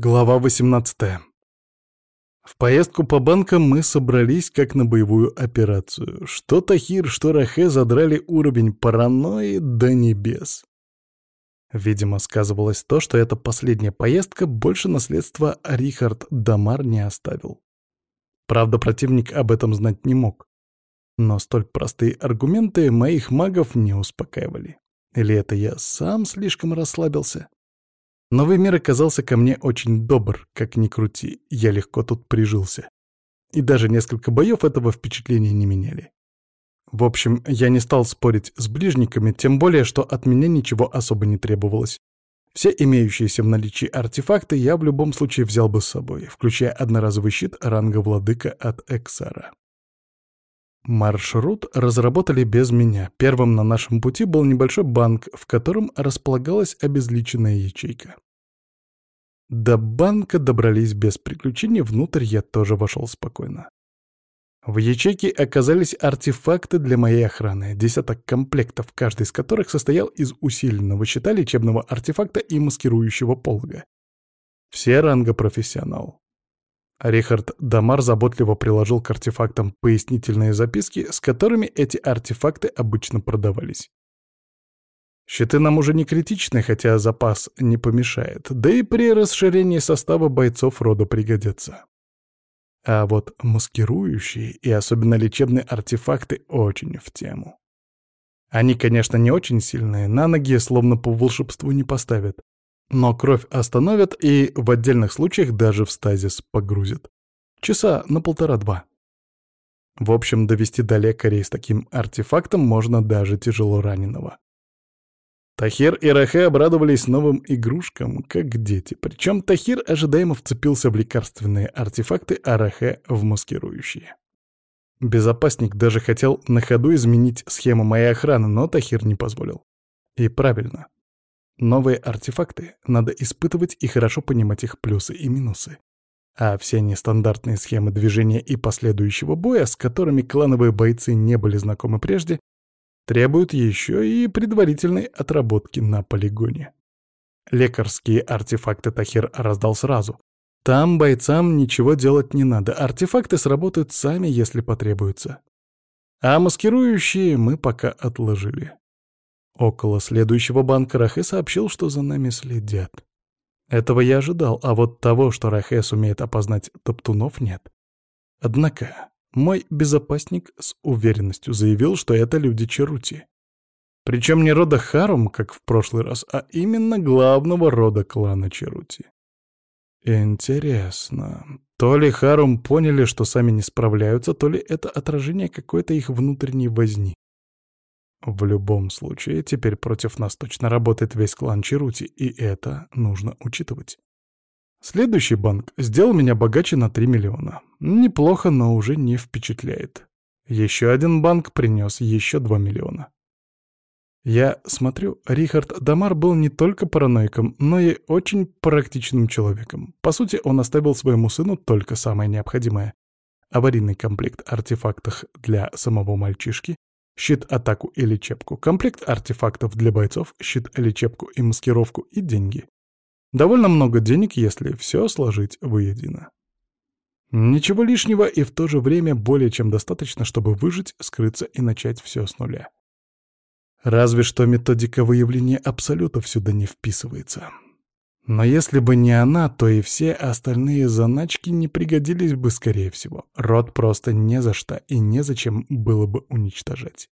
Глава 18. В поездку по банкам мы собрались как на боевую операцию. Что Тахир, что Рахе задрали уровень паранойи до небес. Видимо, сказывалось то, что эта последняя поездка больше наследства Рихард Дамар не оставил. Правда, противник об этом знать не мог. Но столь простые аргументы моих магов не успокаивали. Или это я сам слишком расслабился? Новый мир оказался ко мне очень добр, как ни крути, я легко тут прижился. И даже несколько боев этого впечатления не меняли. В общем, я не стал спорить с ближниками, тем более, что от меня ничего особо не требовалось. Все имеющиеся в наличии артефакты я в любом случае взял бы с собой, включая одноразовый щит ранга владыка от Эксара. Маршрут разработали без меня. Первым на нашем пути был небольшой банк, в котором располагалась обезличенная ячейка. До банка добрались без приключений, внутрь я тоже вошел спокойно. В ячейке оказались артефакты для моей охраны, десяток комплектов, каждый из которых состоял из усиленного щита, лечебного артефакта и маскирующего полога. Все ранга профессионал. Рихард Дамар заботливо приложил к артефактам пояснительные записки, с которыми эти артефакты обычно продавались. Щиты нам уже не критичны, хотя запас не помешает, да и при расширении состава бойцов рода пригодятся. А вот маскирующие и особенно лечебные артефакты очень в тему. Они, конечно, не очень сильные, на ноги словно по волшебству не поставят, но кровь остановят и в отдельных случаях даже в стазис погрузят. Часа на полтора-два. В общем, довести до лекарей с таким артефактом можно даже тяжело раненого. Тахир и Рахе обрадовались новым игрушкам, как дети. Причем Тахир ожидаемо вцепился в лекарственные артефакты, а Рахе — в маскирующие. Безопасник даже хотел на ходу изменить схему моей охраны, но Тахир не позволил. И правильно. Новые артефакты, надо испытывать и хорошо понимать их плюсы и минусы. А все нестандартные схемы движения и последующего боя, с которыми клановые бойцы не были знакомы прежде, требуют еще и предварительной отработки на полигоне. Лекарские артефакты Тахир раздал сразу. Там бойцам ничего делать не надо, артефакты сработают сами, если потребуется. А маскирующие мы пока отложили. Около следующего банка Рахе сообщил, что за нами следят. Этого я ожидал, а вот того, что Рахе сумеет опознать топтунов, нет. Однако мой безопасник с уверенностью заявил, что это люди Черути. Причем не рода Харум, как в прошлый раз, а именно главного рода клана Черути. Интересно. То ли Харум поняли, что сами не справляются, то ли это отражение какой-то их внутренней возни. В любом случае, теперь против нас точно работает весь клан Чирути, и это нужно учитывать. Следующий банк сделал меня богаче на 3 миллиона. Неплохо, но уже не впечатляет. Еще один банк принес еще 2 миллиона. Я смотрю, Рихард Дамар был не только параноиком, но и очень практичным человеком. По сути, он оставил своему сыну только самое необходимое. Аварийный комплект артефактов для самого мальчишки, щит, атаку и лечебку, комплект артефактов для бойцов, щит, лечебку и маскировку и деньги. Довольно много денег, если все сложить воедино. Ничего лишнего и в то же время более чем достаточно, чтобы выжить, скрыться и начать все с нуля. Разве что методика выявления абсолютов сюда не вписывается. Но если бы не она, то и все остальные заначки не пригодились бы, скорее всего. Род просто не за что и незачем было бы уничтожать.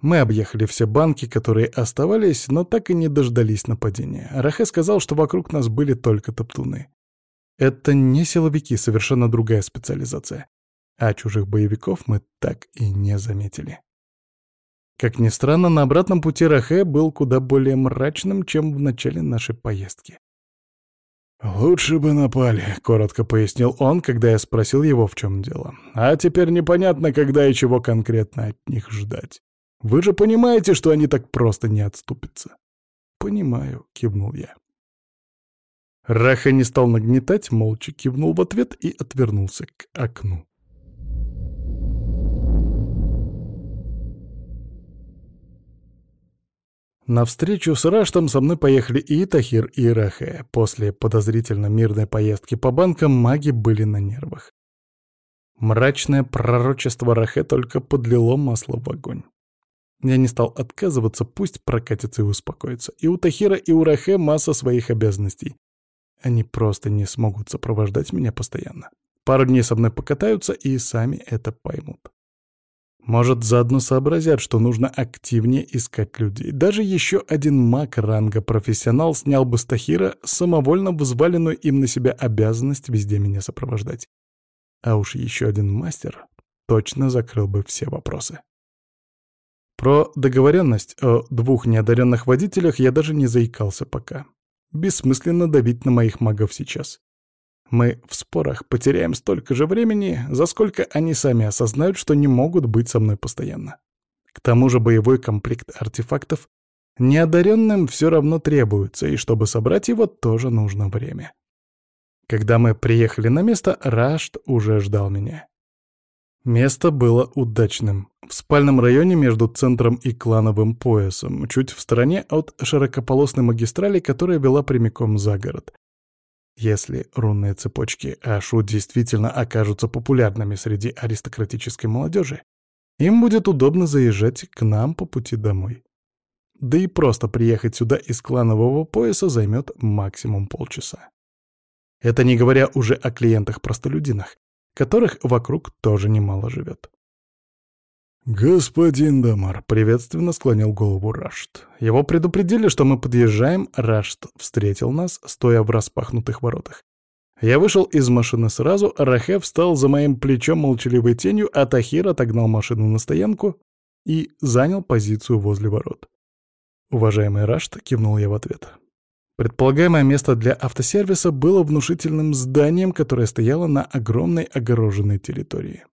Мы объехали все банки, которые оставались, но так и не дождались нападения. Рахе сказал, что вокруг нас были только топтуны. Это не силовики, совершенно другая специализация. А чужих боевиков мы так и не заметили. Как ни странно, на обратном пути Рахе был куда более мрачным, чем в начале нашей поездки. «Лучше бы напали», — коротко пояснил он, когда я спросил его, в чем дело. «А теперь непонятно, когда и чего конкретно от них ждать. Вы же понимаете, что они так просто не отступятся?» «Понимаю», — кивнул я. Раха не стал нагнетать, молча кивнул в ответ и отвернулся к окну. На встречу с Раштом со мной поехали и Тахир, и Рахе. После подозрительно мирной поездки по банкам маги были на нервах. Мрачное пророчество Рахе только подлило масло в огонь. Я не стал отказываться, пусть прокатится и успокоится. И у Тахира, и у Рахе масса своих обязанностей. Они просто не смогут сопровождать меня постоянно. Пару дней со мной покатаются и сами это поймут. Может, заодно сообразят, что нужно активнее искать людей. Даже еще один маг ранга профессионал снял бы с Тахира самовольно взваленную им на себя обязанность везде меня сопровождать. А уж еще один мастер точно закрыл бы все вопросы. Про договоренность о двух неодаренных водителях я даже не заикался пока. Бессмысленно давить на моих магов сейчас. Мы в спорах потеряем столько же времени, за сколько они сами осознают, что не могут быть со мной постоянно. К тому же боевой комплект артефактов неодаренным все равно требуется, и чтобы собрать его, тоже нужно время. Когда мы приехали на место, Рашт уже ждал меня. Место было удачным. В спальном районе между центром и клановым поясом, чуть в стороне от широкополосной магистрали, которая вела прямиком за город. Если рунные цепочки Ашу действительно окажутся популярными среди аристократической молодежи, им будет удобно заезжать к нам по пути домой. Да и просто приехать сюда из кланового пояса займет максимум полчаса. Это не говоря уже о клиентах-простолюдинах, которых вокруг тоже немало живет. «Господин Дамар», — приветственно склонил голову Рашт. Его предупредили, что мы подъезжаем, Рашт встретил нас, стоя в распахнутых воротах. Я вышел из машины сразу, Рахе встал за моим плечом молчаливой тенью, а Тахир отогнал машину на стоянку и занял позицию возле ворот. «Уважаемый Рашт», — кивнул я в ответ. Предполагаемое место для автосервиса было внушительным зданием, которое стояло на огромной огороженной территории.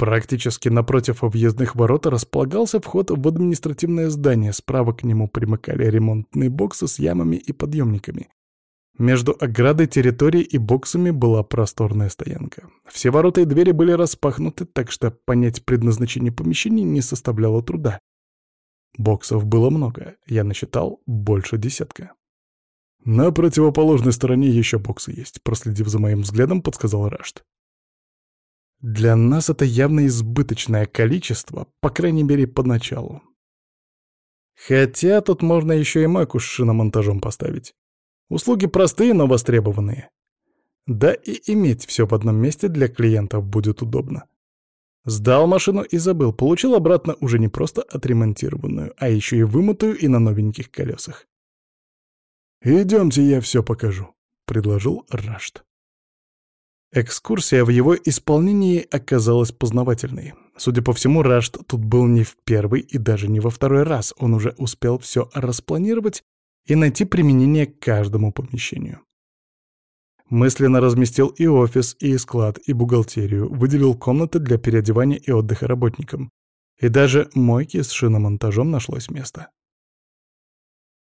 Практически напротив въездных ворот располагался вход в административное здание, справа к нему примыкали ремонтные боксы с ямами и подъемниками. Между оградой территории и боксами была просторная стоянка. Все ворота и двери были распахнуты, так что понять предназначение помещений не составляло труда. Боксов было много, я насчитал больше десятка. «На противоположной стороне еще боксы есть», — проследив за моим взглядом, подсказал Рашт. «Для нас это явно избыточное количество, по крайней мере, поначалу. Хотя тут можно еще и маку с шиномонтажом поставить. Услуги простые, но востребованные. Да и иметь все в одном месте для клиентов будет удобно. Сдал машину и забыл, получил обратно уже не просто отремонтированную, а еще и вымытую и на новеньких колесах. «Идемте, я все покажу», — предложил Рашт. Экскурсия в его исполнении оказалась познавательной. Судя по всему, Рашт тут был не в первый и даже не во второй раз. Он уже успел все распланировать и найти применение каждому помещению. Мысленно разместил и офис, и склад, и бухгалтерию, выделил комнаты для переодевания и отдыха работникам. И даже мойки с шиномонтажом нашлось место.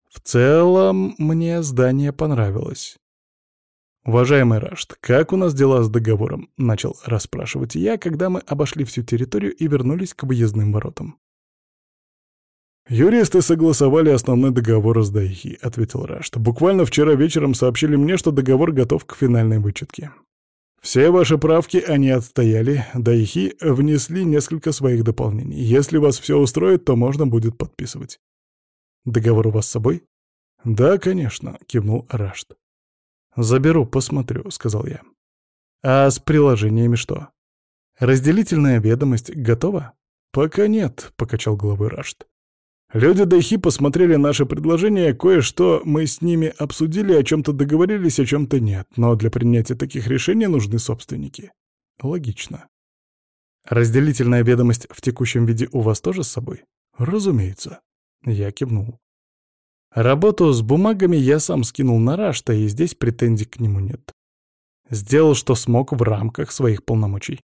В целом, мне здание понравилось. «Уважаемый Рашт, как у нас дела с договором?» — начал расспрашивать я, когда мы обошли всю территорию и вернулись к выездным воротам. «Юристы согласовали основной договор с Дайхи», — ответил Рашт. «Буквально вчера вечером сообщили мне, что договор готов к финальной вычетке. Все ваши правки они отстояли, Дайхи внесли несколько своих дополнений. Если вас все устроит, то можно будет подписывать. Договор у вас с собой? Да, конечно, кивнул Рашт. Заберу, посмотрю, сказал я. А с приложениями что? Разделительная ведомость готова? Пока нет, покачал головой Рашт. Люди Дайхи посмотрели наше предложение, кое-что мы с ними обсудили, о чем-то договорились, о чем-то нет, но для принятия таких решений нужны собственники. Логично. Разделительная ведомость в текущем виде у вас тоже с собой? Разумеется. Я кивнул. Работу с бумагами я сам скинул на Рашта, и здесь претензий к нему нет. Сделал, что смог в рамках своих полномочий.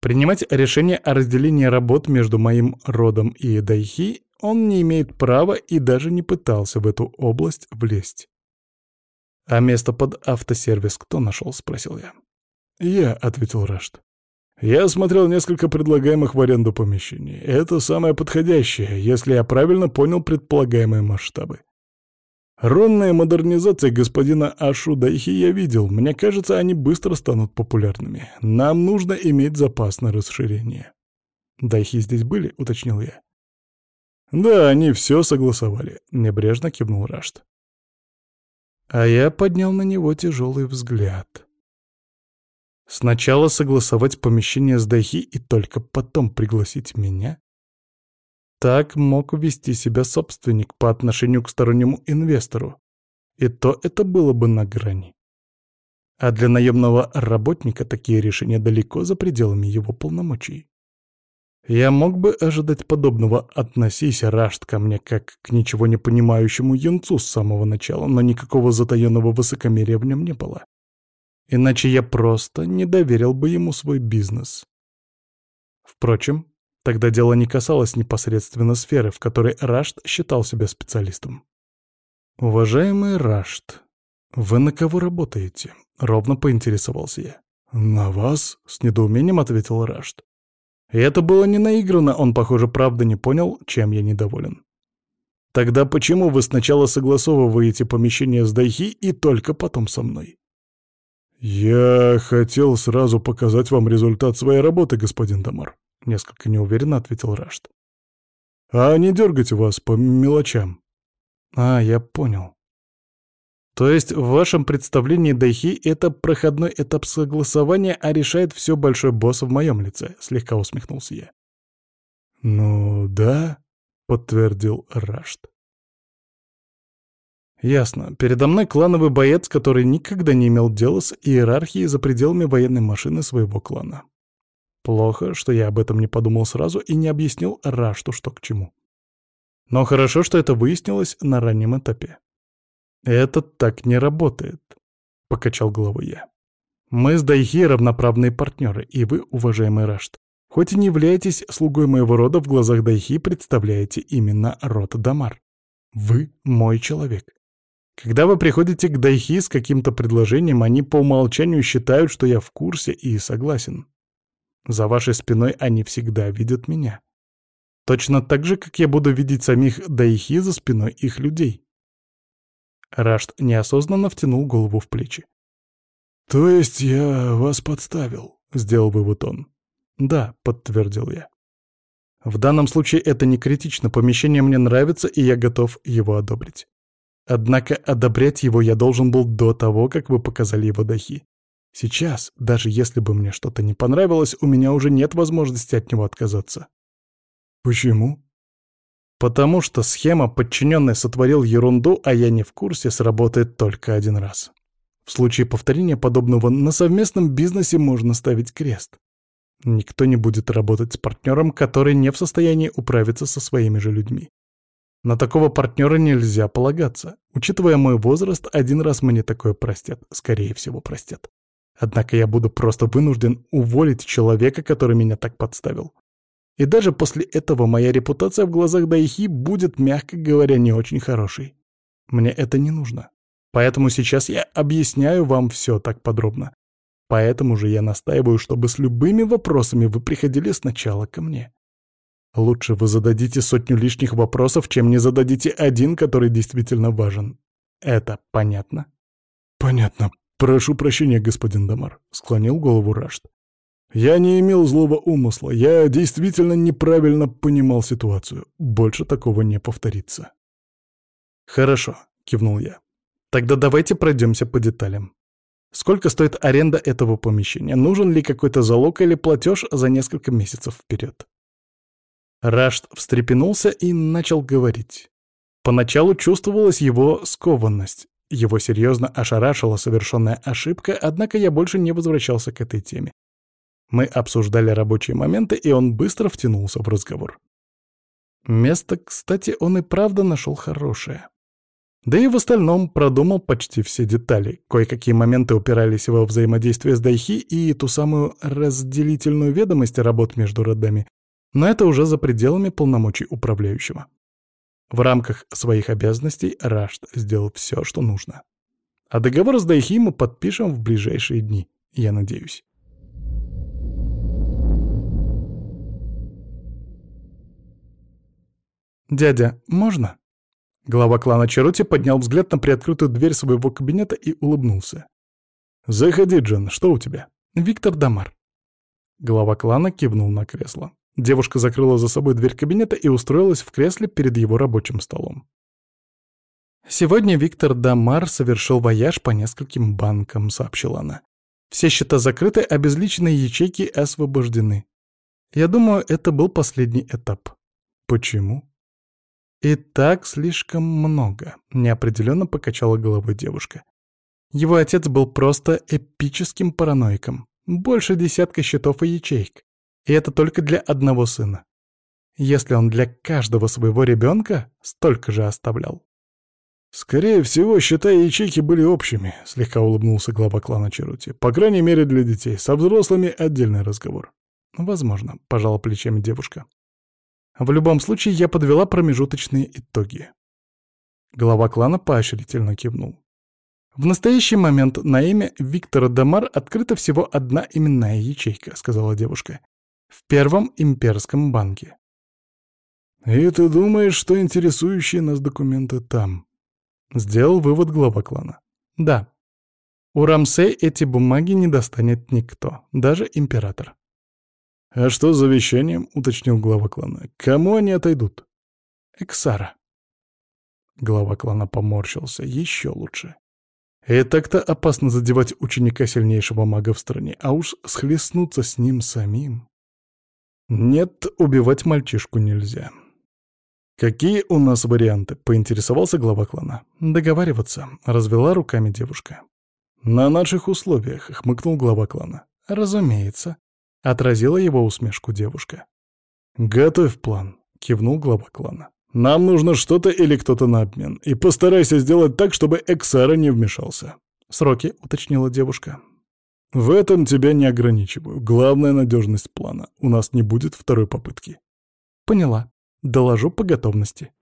Принимать решение о разделении работ между моим родом и Дайхи он не имеет права и даже не пытался в эту область влезть. «А место под автосервис кто нашел?» — спросил я. «Я», — ответил Рашт. Я смотрел несколько предлагаемых в аренду помещений. Это самое подходящее, если я правильно понял предполагаемые масштабы. Ронная модернизация господина Ашу Дайхи я видел. Мне кажется, они быстро станут популярными. Нам нужно иметь запас на расширение. Дайхи здесь были, уточнил я. Да, они все согласовали, небрежно кивнул Рашт. А я поднял на него тяжелый взгляд. Сначала согласовать помещение с Дайхи и только потом пригласить меня? Так мог вести себя собственник по отношению к стороннему инвестору. И то это было бы на грани. А для наемного работника такие решения далеко за пределами его полномочий. Я мог бы ожидать подобного «относись, Рашт, ко мне как к ничего не понимающему юнцу с самого начала, но никакого затаенного высокомерия в нем не было. Иначе я просто не доверил бы ему свой бизнес. Впрочем, Тогда дело не касалось непосредственно сферы, в которой Рашт считал себя специалистом. «Уважаемый Рашт, вы на кого работаете?» — ровно поинтересовался я. «На вас?» — с недоумением ответил Рашт. И это было не наиграно, он, похоже, правда не понял, чем я недоволен. «Тогда почему вы сначала согласовываете помещение с Дайхи и только потом со мной?» «Я хотел сразу показать вам результат своей работы, господин Дамар», — несколько неуверенно ответил Рашт. «А не дергайте вас по мелочам». «А, я понял. То есть в вашем представлении Дайхи — это проходной этап согласования, а решает все большой босс в моем лице?» — слегка усмехнулся я. «Ну да», — подтвердил Рашт. Ясно. Передо мной клановый боец, который никогда не имел дела с иерархией за пределами военной машины своего клана. Плохо, что я об этом не подумал сразу и не объяснил Рашту, что к чему. Но хорошо, что это выяснилось на раннем этапе. «Это так не работает», — покачал головой я. «Мы с Дайхи равноправные партнеры, и вы, уважаемый Рашт, хоть и не являетесь слугой моего рода, в глазах Дайхи представляете именно род Дамар. Вы мой человек. Когда вы приходите к Дайхи с каким-то предложением, они по умолчанию считают, что я в курсе и согласен. За вашей спиной они всегда видят меня. Точно так же, как я буду видеть самих Дайхи за спиной их людей. Рашт неосознанно втянул голову в плечи. «То есть я вас подставил?» — сделал вывод он. «Да», — подтвердил я. «В данном случае это не критично, помещение мне нравится, и я готов его одобрить. Однако одобрять его я должен был до того, как вы показали его дахи. Сейчас, даже если бы мне что-то не понравилось, у меня уже нет возможности от него отказаться. Почему? Потому что схема «подчиненный сотворил ерунду, а я не в курсе» сработает только один раз. В случае повторения подобного на совместном бизнесе можно ставить крест. Никто не будет работать с партнером, который не в состоянии управиться со своими же людьми. На такого партнера нельзя полагаться. Учитывая мой возраст, один раз мне такое простят, скорее всего простят. Однако я буду просто вынужден уволить человека, который меня так подставил. И даже после этого моя репутация в глазах Дайхи будет, мягко говоря, не очень хорошей. Мне это не нужно. Поэтому сейчас я объясняю вам все так подробно. Поэтому же я настаиваю, чтобы с любыми вопросами вы приходили сначала ко мне. Лучше вы зададите сотню лишних вопросов, чем не зададите один, который действительно важен. Это понятно? Понятно, «Прошу прощения, господин Дамар», — склонил голову Рашт. «Я не имел злого умысла. Я действительно неправильно понимал ситуацию. Больше такого не повторится». «Хорошо», — кивнул я. «Тогда давайте пройдемся по деталям. Сколько стоит аренда этого помещения? Нужен ли какой-то залог или платеж за несколько месяцев вперед?» Рашт встрепенулся и начал говорить. Поначалу чувствовалась его скованность, его серьезно ошарашила совершенная ошибка, однако я больше не возвращался к этой теме. Мы обсуждали рабочие моменты, и он быстро втянулся в разговор. Место, кстати, он и правда нашел хорошее. Да и в остальном продумал почти все детали. Кое-какие моменты упирались во взаимодействие с Дайхи и ту самую разделительную ведомость работ между родами, но это уже за пределами полномочий управляющего. В рамках своих обязанностей Рашт сделал все, что нужно. А договор с Дайхи мы подпишем в ближайшие дни, я надеюсь. «Дядя, можно?» Глава клана Чарути поднял взгляд на приоткрытую дверь своего кабинета и улыбнулся. «Заходи, Джон. Что у тебя?» «Виктор Дамар». Глава клана кивнул на кресло. Девушка закрыла за собой дверь кабинета и устроилась в кресле перед его рабочим столом. «Сегодня Виктор Дамар совершил вояж по нескольким банкам», — сообщила она. «Все счета закрыты, а безличные ячейки освобождены. Я думаю, это был последний этап». «Почему?» «И так слишком много», — неопределенно покачала головой девушка. Его отец был просто эпическим параноиком. Больше десятка счетов и ячеек. И это только для одного сына. Если он для каждого своего ребенка столько же оставлял. «Скорее всего, счета ячейки были общими», — слегка улыбнулся глава клана Черути. «По крайней мере, для детей. Со взрослыми отдельный разговор». «Возможно», — пожала плечами девушка. В любом случае, я подвела промежуточные итоги. Глава клана поощрительно кивнул. «В настоящий момент на имя Виктора Дамар открыта всего одна именная ячейка», — сказала девушка. «В Первом имперском банке». «И ты думаешь, что интересующие нас документы там?» — сделал вывод глава клана. «Да. У Рамсей эти бумаги не достанет никто, даже император». «А что с завещанием?» — уточнил глава клана. «Кому они отойдут?» «Эксара». Глава клана поморщился. Еще лучше. И так-то опасно задевать ученика сильнейшего мага в стране, а уж схлестнуться с ним самим. Нет, убивать мальчишку нельзя. «Какие у нас варианты?» — поинтересовался глава клана. «Договариваться», — развела руками девушка. «На наших условиях», — хмыкнул глава клана. «Разумеется», — отразила его усмешку девушка. «Готовь план», — кивнул глава клана. «Нам нужно что-то или кто-то на обмен, и постарайся сделать так, чтобы Эксара не вмешался». «Сроки», — уточнила девушка. «В этом тебя не ограничиваю. Главная надежность плана. У нас не будет второй попытки». «Поняла. Доложу по готовности».